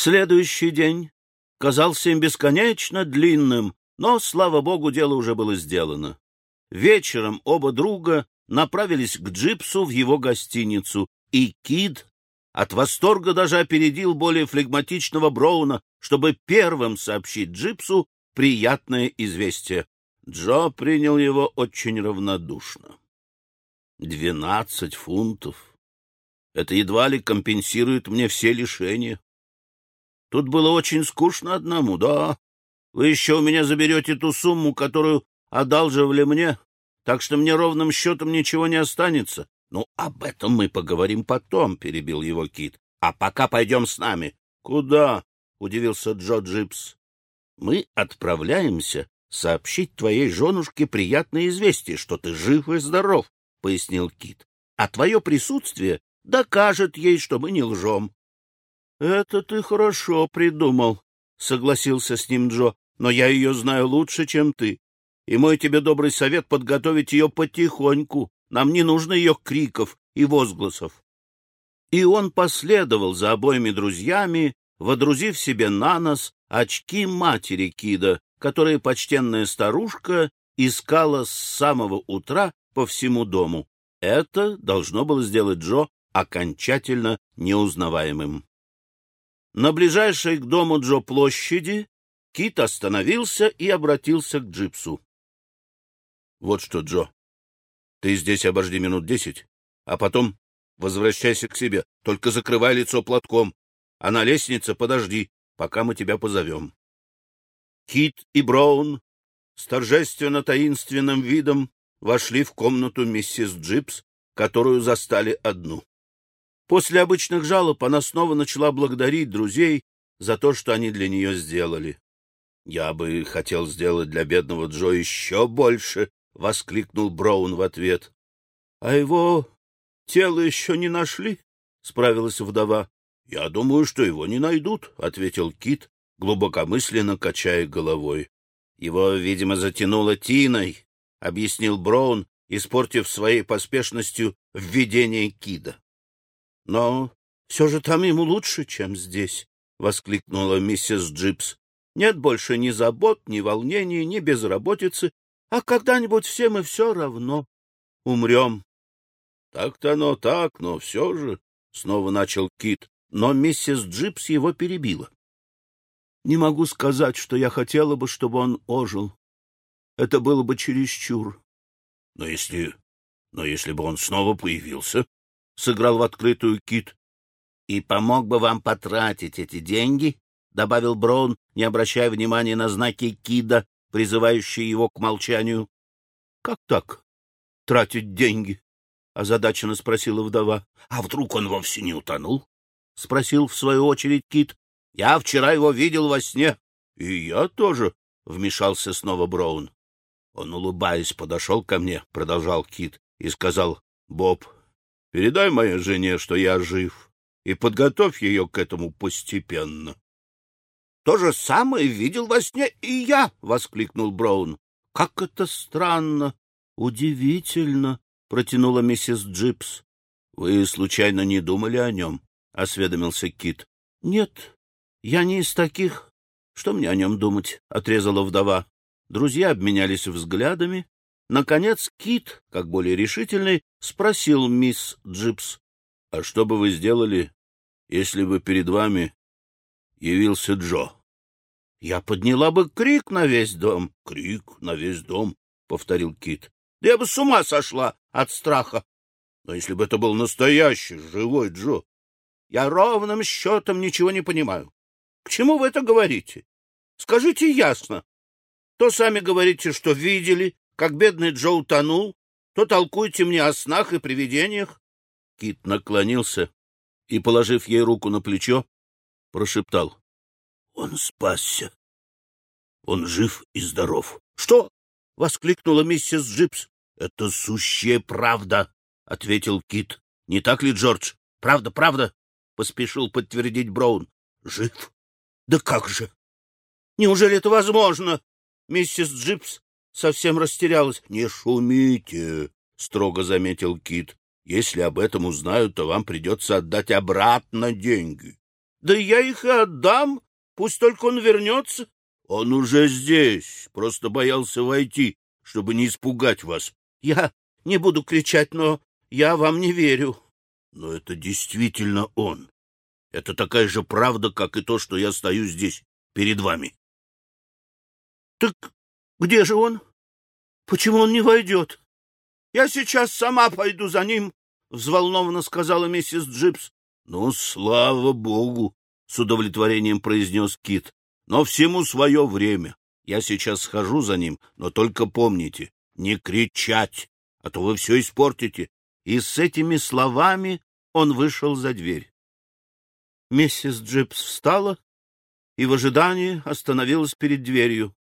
Следующий день казался им бесконечно длинным, но, слава богу, дело уже было сделано. Вечером оба друга направились к Джипсу в его гостиницу, и Кид от восторга даже опередил более флегматичного Броуна, чтобы первым сообщить Джипсу приятное известие. Джо принял его очень равнодушно. Двенадцать фунтов. Это едва ли компенсирует мне все лишения. Тут было очень скучно одному, да. Вы еще у меня заберете ту сумму, которую одалживали мне, так что мне ровным счетом ничего не останется. — Ну, об этом мы поговорим потом, — перебил его Кит. — А пока пойдем с нами. — Куда? — удивился Джо Джипс. — Мы отправляемся сообщить твоей женушке приятное известие, что ты жив и здоров, — пояснил Кит. — А твое присутствие докажет ей, что мы не лжем. — Это ты хорошо придумал, — согласился с ним Джо, — но я ее знаю лучше, чем ты. И мой тебе добрый совет — подготовить ее потихоньку. Нам не нужно ее криков и возгласов. И он последовал за обоими друзьями, водрузив себе на нос очки матери Кида, которые почтенная старушка искала с самого утра по всему дому. Это должно было сделать Джо окончательно неузнаваемым. На ближайшей к дому Джо площади Кит остановился и обратился к Джипсу. — Вот что, Джо, ты здесь обожди минут десять, а потом возвращайся к себе, только закрывай лицо платком, а на лестнице подожди, пока мы тебя позовем. Кит и Браун с торжественно-таинственным видом вошли в комнату миссис Джипс, которую застали одну. После обычных жалоб она снова начала благодарить друзей за то, что они для нее сделали. — Я бы хотел сделать для бедного Джо еще больше, — воскликнул Браун в ответ. — А его тело еще не нашли? — справилась вдова. — Я думаю, что его не найдут, — ответил Кит, глубокомысленно качая головой. — Его, видимо, затянуло тиной, — объяснил Браун, испортив своей поспешностью введение Кида. Но все же там ему лучше, чем здесь, — воскликнула миссис Джипс. Нет больше ни забот, ни волнений, ни безработицы, а когда-нибудь все мы все равно умрем. — Так-то оно так, но все же, — снова начал Кит, но миссис Джипс его перебила. — Не могу сказать, что я хотела бы, чтобы он ожил. Это было бы чересчур. — Но если... но если бы он снова появился, сыграл в открытую Кит. — И помог бы вам потратить эти деньги, — добавил Браун, не обращая внимания на знаки Кида, призывающие его к молчанию. — Как так? Тратить деньги? — озадаченно спросила вдова. — А вдруг он вовсе не утонул? — спросил в свою очередь Кит. — Я вчера его видел во сне. — И я тоже, — вмешался снова Браун. Он, улыбаясь, подошел ко мне, — продолжал Кит, и сказал, — Боб, Передай моей жене, что я жив, и подготовь ее к этому постепенно. — То же самое видел во сне и я! — воскликнул Браун. — Как это странно! Удивительно! — протянула миссис Джипс. — Вы, случайно, не думали о нем? — осведомился Кит. — Нет, я не из таких. Что мне о нем думать? — отрезала вдова. Друзья обменялись взглядами, Наконец Кит, как более решительный, спросил мисс Джипс, — А что бы вы сделали, если бы перед вами явился Джо? — Я подняла бы крик на весь дом. — Крик на весь дом, — повторил Кит. — Да я бы с ума сошла от страха. Но если бы это был настоящий, живой Джо, я ровным счетом ничего не понимаю. К чему вы это говорите? Скажите ясно. То сами говорите, что видели, как бедный Джо утонул, то толкуйте мне о снах и привидениях. Кит наклонился и, положив ей руку на плечо, прошептал. — Он спасся. Он жив и здоров. — Что? — воскликнула миссис Джипс. — Это сущая правда, — ответил Кит. — Не так ли, Джордж? — Правда, правда, — поспешил подтвердить Браун. — Жив? Да как же? Неужели это возможно? Миссис Джипс совсем растерялась. — Не шумите, — строго заметил Кит. — Если об этом узнают, то вам придется отдать обратно деньги. Да я их и отдам, пусть только он вернется. Он уже здесь, просто боялся войти, чтобы не испугать вас. Я не буду кричать, но я вам не верю. Но это действительно он. Это такая же правда, как и то, что я стою здесь перед вами. Так где же он? Почему он не войдет? Я сейчас сама пойду за ним, — взволнованно сказала миссис Джипс. — Ну, слава богу, — с удовлетворением произнес Кит. — Но всему свое время. Я сейчас схожу за ним, но только помните, не кричать, а то вы все испортите. И с этими словами он вышел за дверь. Миссис Джипс встала и в ожидании остановилась перед дверью.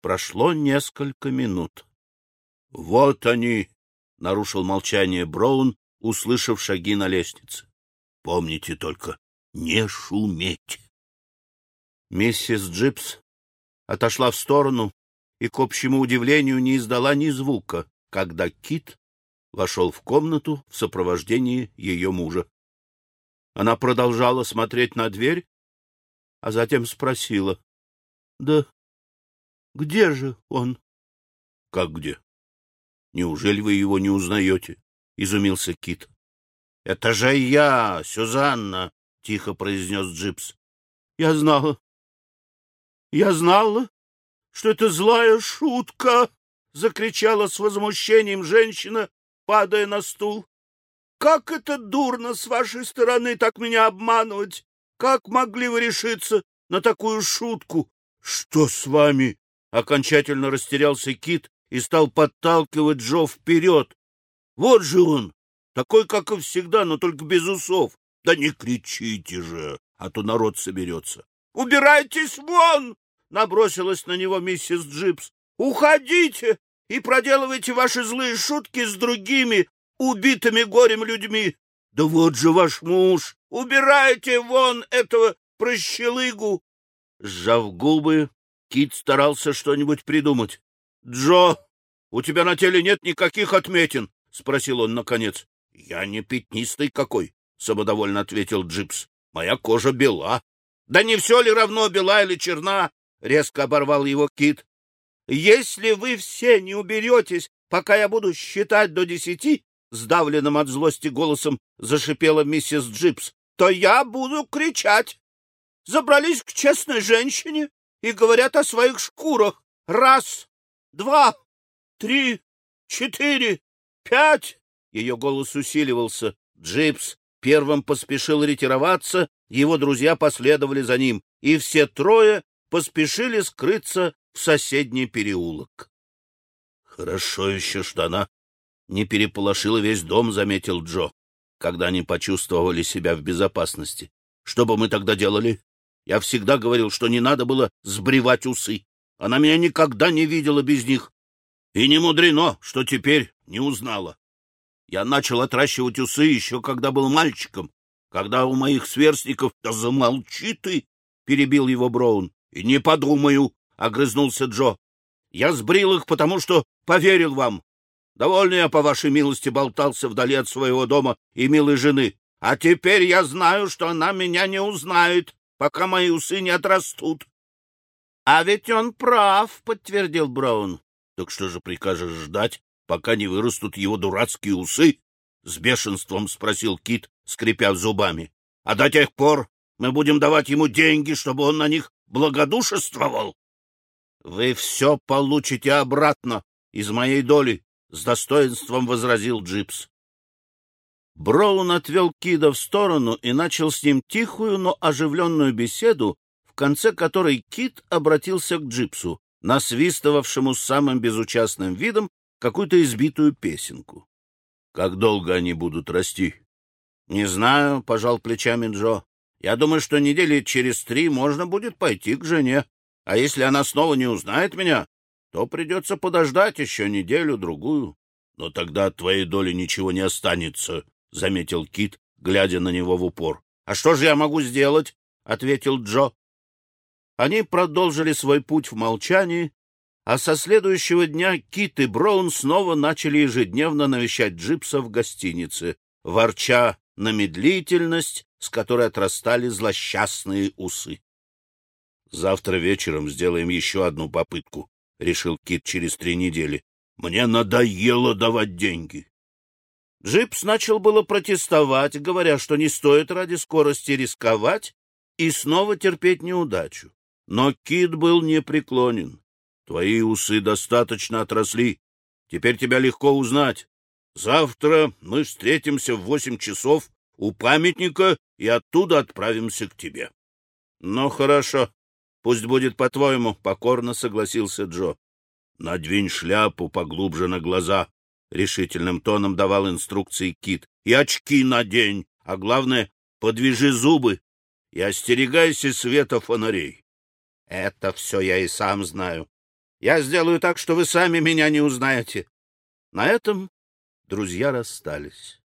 Прошло несколько минут. — Вот они! — нарушил молчание Браун, услышав шаги на лестнице. — Помните только, не шуметь. Миссис Джипс отошла в сторону и, к общему удивлению, не издала ни звука, когда Кит вошел в комнату в сопровождении ее мужа. Она продолжала смотреть на дверь, а затем спросила. — Да где же он? — Как где? Неужели вы его не узнаете? — изумился Кит. — Это же я, Сюзанна! — тихо произнес Джипс. — Я знала. Я знала, что это злая шутка! — закричала с возмущением женщина, падая на стул. — Как это дурно с вашей стороны так меня обманывать! Как могли вы решиться на такую шутку? — Что с вами? — окончательно растерялся Кит и стал подталкивать Джо вперед. — Вот же он! Такой, как и всегда, но только без усов. Да не кричите же, а то народ соберется. — Убирайтесь вон! — набросилась на него миссис Джипс. — Уходите и проделывайте ваши злые шутки с другими убитыми горем людьми. Да вот же ваш муж! Убирайте вон этого прощелыгу! Сжав губы, Кит старался что-нибудь придумать. — Джо, у тебя на теле нет никаких отметин? — спросил он наконец. — Я не пятнистый какой, — самодовольно ответил Джипс. — Моя кожа бела. — Да не все ли равно, бела или черна? — резко оборвал его Кит. — Если вы все не уберетесь, пока я буду считать до десяти, — сдавленным от злости голосом зашипела миссис Джипс, — то я буду кричать. Забрались к честной женщине и говорят о своих шкурах. Раз, два, три, четыре, пять. Ее голос усиливался. Джипс первым поспешил ретироваться, его друзья последовали за ним, и все трое поспешили скрыться в соседний переулок. — Хорошо еще, что она не переполошила весь дом, — заметил Джо, когда они почувствовали себя в безопасности. — Что бы мы тогда делали? Я всегда говорил, что не надо было сбривать усы. Она меня никогда не видела без них. И не мудрено, что теперь не узнала. Я начал отращивать усы еще когда был мальчиком, когда у моих сверстников... — Да замолчи ты! — перебил его Браун. — И не подумаю, — огрызнулся Джо. — Я сбрил их, потому что поверил вам. Довольно я, по вашей милости, болтался вдали от своего дома и милой жены. А теперь я знаю, что она меня не узнает, пока мои усы не отрастут. — А ведь он прав, — подтвердил Браун. — Так что же прикажешь ждать, пока не вырастут его дурацкие усы? — с бешенством спросил Кит, скрипя зубами. — А до тех пор мы будем давать ему деньги, чтобы он на них благодушествовал. — Вы все получите обратно из моей доли, — с достоинством возразил Джипс. Браун отвел Кита в сторону и начал с ним тихую, но оживленную беседу, в конце которой Кит обратился к Джипсу, насвистывавшему с самым безучастным видом какую-то избитую песенку. — Как долго они будут расти? — Не знаю, — пожал плечами Джо. — Я думаю, что недели через три можно будет пойти к жене. А если она снова не узнает меня, то придется подождать еще неделю-другую. Но тогда от твоей доли ничего не останется, — заметил Кит, глядя на него в упор. — А что же я могу сделать? — ответил Джо. Они продолжили свой путь в молчании, а со следующего дня Кит и Браун снова начали ежедневно навещать Джипса в гостинице, ворча на медлительность с которой отрастали злосчастные усы. — Завтра вечером сделаем еще одну попытку, — решил Кит через три недели. — Мне надоело давать деньги. Джипс начал было протестовать, говоря, что не стоит ради скорости рисковать и снова терпеть неудачу. Но Кит был непреклонен. Твои усы достаточно отросли. Теперь тебя легко узнать. Завтра мы встретимся в восемь часов у памятника и оттуда отправимся к тебе. — Ну, хорошо. Пусть будет по-твоему, — покорно согласился Джо. — Надвинь шляпу поглубже на глаза, — решительным тоном давал инструкции Кит. — И очки надень, а главное, подвяжи зубы и остерегайся света фонарей. — Это все я и сам знаю. Я сделаю так, что вы сами меня не узнаете. На этом друзья расстались.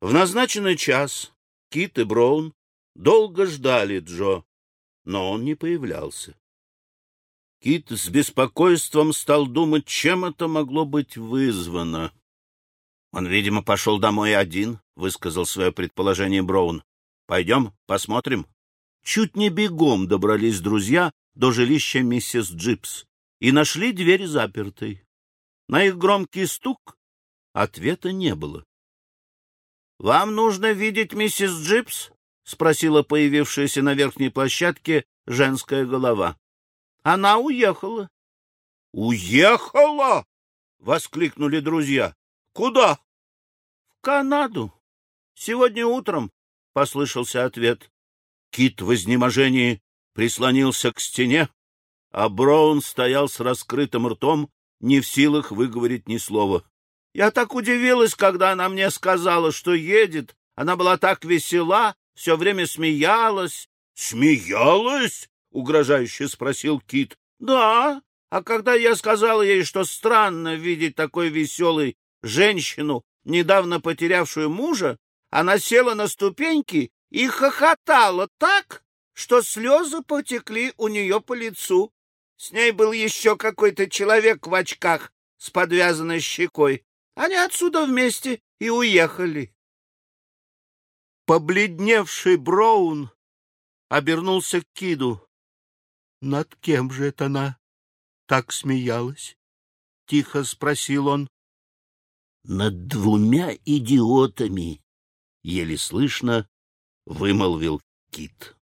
В назначенный час Кит и Браун долго ждали Джо, но он не появлялся. Кит с беспокойством стал думать, чем это могло быть вызвано. — Он, видимо, пошел домой один, — высказал свое предположение Браун. — Пойдем, посмотрим. Чуть не бегом добрались друзья до жилища миссис Джипс и нашли дверь запертой. На их громкий стук Ответа не было. — Вам нужно видеть миссис Джипс? — спросила появившаяся на верхней площадке женская голова. — Она уехала. — Уехала? — воскликнули друзья. — Куда? — В Канаду. Сегодня утром, — послышался ответ. Кит в изнеможении прислонился к стене, а Браун стоял с раскрытым ртом, не в силах выговорить ни слова. Я так удивилась, когда она мне сказала, что едет. Она была так весела, все время смеялась. — Смеялась? — угрожающе спросил Кит. — Да. А когда я сказала ей, что странно видеть такой веселой женщину, недавно потерявшую мужа, она села на ступеньки и хохотала так, что слезы потекли у нее по лицу. С ней был еще какой-то человек в очках с подвязанной щекой. Они отсюда вместе и уехали. Побледневший Браун обернулся к Киду. — Над кем же это она так смеялась? — тихо спросил он. — Над двумя идиотами, — еле слышно вымолвил Кит.